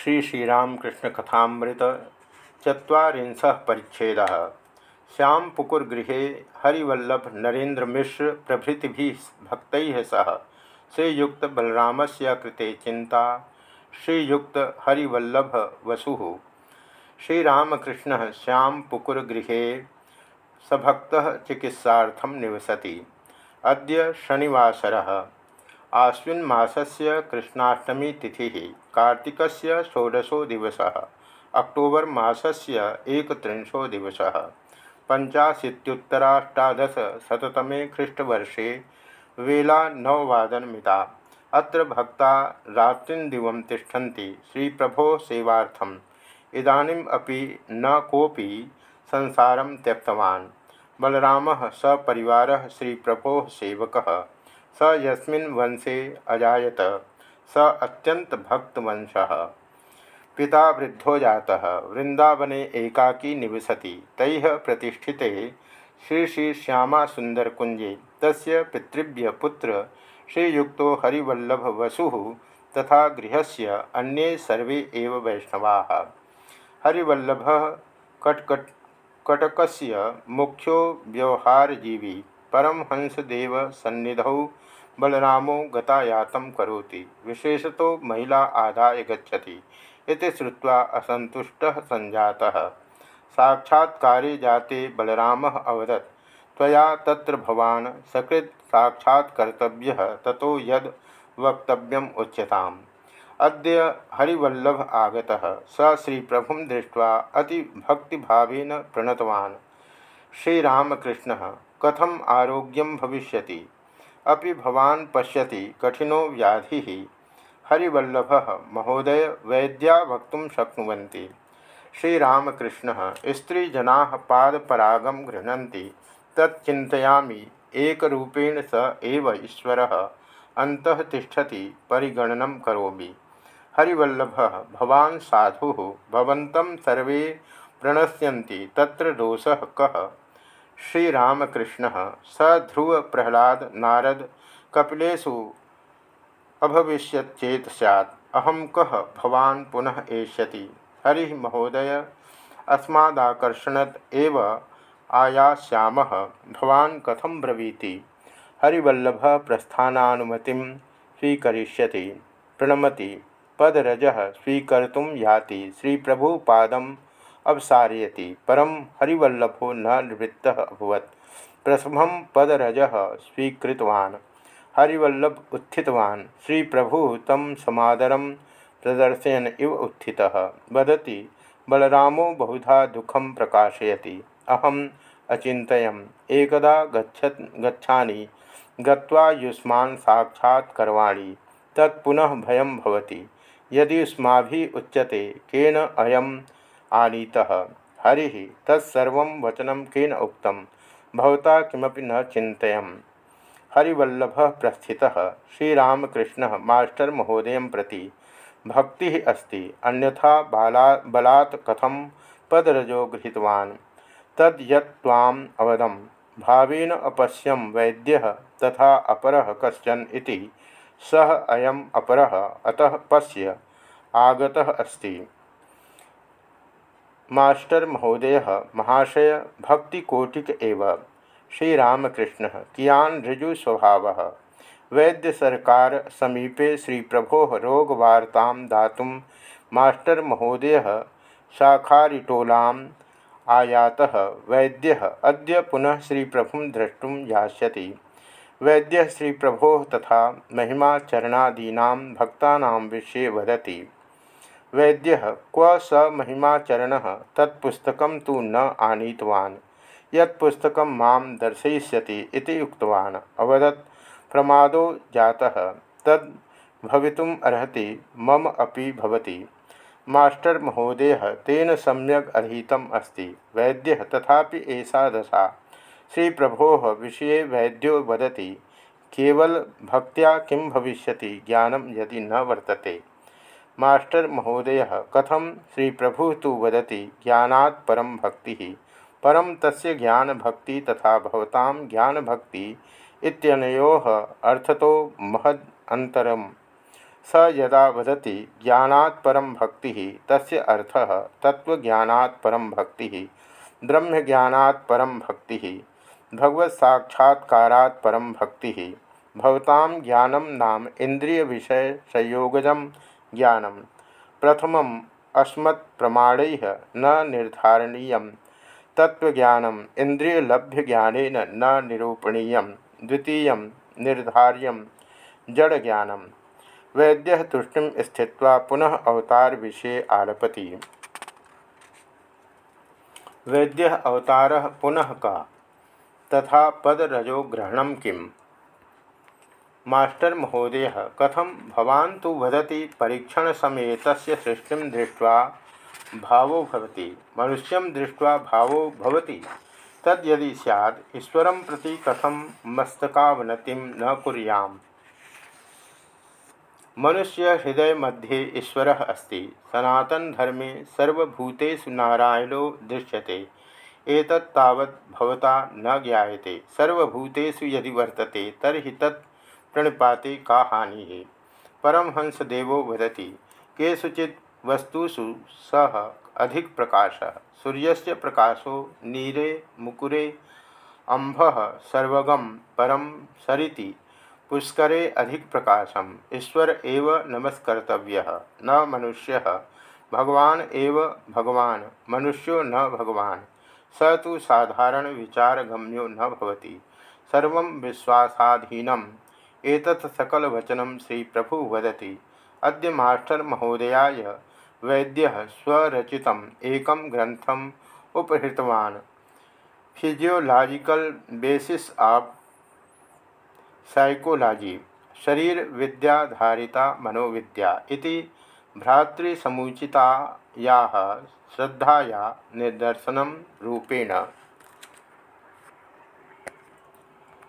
श्री श्रीरामकृष्णकथामृत चुरीश परिच्छेद। श्यामपुकुरगृह हरिवल्लभ नरेन्द्र मिश्र प्रभृति भक्त सह। श्रीयुक्त बलराम से कृते चिंता श्रीयुक्त हरिवल्लभ वसु। श्रीरामकृष्ण श्यामपुकुरगृह सभक्त चिकित्सा निवसती। अद शनिवासर। आश्विन कृष्णाष्टमी तिथि। कार्तिक षोडशो दिवस, अक्टोबर मासस्य एकत्रिंशो दिवस पंचाशीतुतराष्टादशतमे ख्रीष्टवर्षे वेला नववादनमिता अत्र भक्ता रात्रिदिव तिष्ठन्ति श्रीप्रभो सेवार्थम्। इदानीम् अपि न कोऽपि संसारं त्यक्तवान्। बलरामः सपरिवारः श्रीप्रभोः सेवकः। स यस्मिन् वंशे अजायत। स अत्यंत भक्तवंश। पिता वृद्धो जाता, वृंदावने एकाकी निवसति। तैः प्रतिष्ठिते श्री श्री श्यामा सुंदर कुंजे तस्य पितृभ्य पुत्र श्रीयुक्त हरिवल्लभ वसु तथा गृहस्य अन्ये सर्वे वैष्णवाः। हरिवल्लभ कटकस्य मुख्यो व्यवहारजीवी, परमहंसदेव बलरामो गतायात करोति। विशेषतो महिला आदाय गच्छति। इति श्रुत्वा असन्तुष्टः सञ्जातः। साक्षात्कारे जाते बलरामः अवदत्, त्वया तत्र भवान् सकृत् साक्षात्कर्तव्यः, ततो यद् वक्तव्यम् उच्यताम्। अद्य हरिवल्लभ आगतः। स श्रीप्रभुं दृष्ट्वा अतिभक्तिभावेन प्रणतवान्। श्रीरामकृष्णः, कथम् आरोग्यं भविष्यति? अभी भवान पश्यति कठिनो व्याधि। हरिवल्लभ महोदय, वैद्या वक्त शक्नुवन्ति। श्रीरामकृष्ण, स्त्रीजना पादपरागम गृह्णन्ति। तच्चिन्तयामि, एकरूपेण स एव ईश्वर। अन्तः तिष्ठति परिगणनं करोमि। हरिवल्लभ, भवान् साधु सर्वे प्रणश्यन्ति, तत्र दोषः कः? श्रीरामकृष्ण स ध्रुव प्रहलाद नारद कपिलेशु अभविष्यचेत सैत् अहम कह भवान पुनः एष्यति? हरि महोदय अस्मादाकर्षणत एव भवान कथम ब्रवीति? हरिवल्लभ प्रस्थानानुमति स्वीकरिष्यति। प्रणमति, पदरज स्वीकर्तुं याति। श्रीप्रभुपादं अवसारयति। परम हरिवल्लभो न निवृत्त अभवत। प्रथम पदरज स्वीकृतवान्। हरिवल्लभ उत्थितवान्। श्री प्रभु तम समादर प्रदर्शयन इव उत्थितः। वदति, बलरामो बहुधा दुखम प्रकाशयति। अहम अचिंतयम एकदा गच्छत गच्छानि गत्वा युष्मान् साक्षात् करवाणि। तत्पुनः भयं भवति। यदि युष्माभिः उच्यते, केन अयम आनीतः। हरि तत्सर्व वचन केन उक्तं। भवता किमपि न चिन्तयम्। हरिवल्लभ प्रस्थित। श्रीरामकृष्ण मास्टर महोदय प्रति भक्ति अस्ति। अन्यथा बाला, बलात् कथम पदरजो गृहीतवान्। तद् यत्त्वाम् अवदं भावेन अपश्यम वैद्य तथा अपर कशन इति। सह अयम अपर। अतः पश्य। आगतः अस्ति। मास्टर महोदय महाशय भक्तिकोटिक एव श्रीरामकृष्ण कियान ऋजुस्वभाव। वैद्य सरकार समीपे श्री प्रभो रोगवार्ता दातुं मास्टर महोदय शाखारिटोलाम् आयातः। वैद्य अद्य पुनः श्री प्रभु द्रष्टुम यास्यति। वैद्य श्री प्रभो तथा महिमाचरणादीना भक्ता विषय वदति। वैद्य क्व स महिमाचरण तत्पुस्तक तो न आनीतवान्। यत्पुस्तक माँ दर्शयिष्यति उक्तवान्। अवदत्, प्रमादो जातः। तद् भवितुम् मम अपि भवति। मास्टर महोदय तेन सम्यक् अधीतम् अस्ति। वैद्यः तथापि एषा दशा। श्रीप्रभोः विषये वैद्यो वदति, केवल भक्त्या किं भविष्यति ज्ञानं यदि न वर्तते। मास्टर महोदय कथम श्री प्रभु तो वदति परम भक्ति? परम तस्य ज्ञान भक्ति तथा ज्ञान भक्ति इत्यनयोः अर्थतो महद अंतरम स यदा वदति ज्ञानात् परम भक्ति, तस्य अर्थः तत्वज्ञानात् परम भक्ति परम भक्ति भगवत साक्षात्कारात् परम भक्ति, भवतां ज्ञानम नाम इंद्रिय विषय संयोगजम ज्ञानम। प्रथम अस्मत् प्रमाण न निर्धारणीय तत्वज्ञानम इंद्रियलभ्य ज्ञान न निरूपणीय द्वितीय निर्धार्य जड़ ज्ञानम वैद्य तुष्टि स्थित्वा पुनः अवतार विषय आलपति। वैद्य अवतार पुनः का? तथा पदरजो ग्रहण किम? मास्टर महोदय कथम भवान तो वदति परीक्षण समय तस्य सृष्टि दृष्ट्वा भावो भवति, मनुष्यं दृष्ट्वा भावो भवति। तद्यदि सैद ईश्वर प्रति कथम मस्तकावनति न कुरियाम। मनुष्य हृदय मध्ये ईश्वर अस्ति सनातन धर्मे सर्वभूतेषु नारायणो दृश्यते, एतत् तावत् भवता न ज्ञायते। सर्वभूतेषु यदि वर्तते, तर्हि तत् प्रणिपाते का हानि परमहंसदेवो वदति। केषुचित् वस्तुषु सह अधिक प्रकाश। सूर्यस्य प्रकाशो नीरे मुकुरे अम्भ सर्वगम परम सरिति। पुष्करे अधिक प्रकाशम। ईश्वर एव नमस्कर्तव्य। न मनुष्य भगवान एव भगवान। मनुष्यो न भगवान। स तो साधारण विचारगम्यो न सर्व विश्वासाधीनम। एतत् श्री प्रभु वदति। अद्य मास्टर महोदयाय वैद्य स्वरचित एक ग्रंथम उपहृतवान्। फिजियोलॉजिकल बेसिस ऑफ़ साइकोलॉजी शरीर विद्याधारिता मनोविद्या इति भ्रातृसमुचितायाः श्रद्धाया निदर्शनं रूपेण।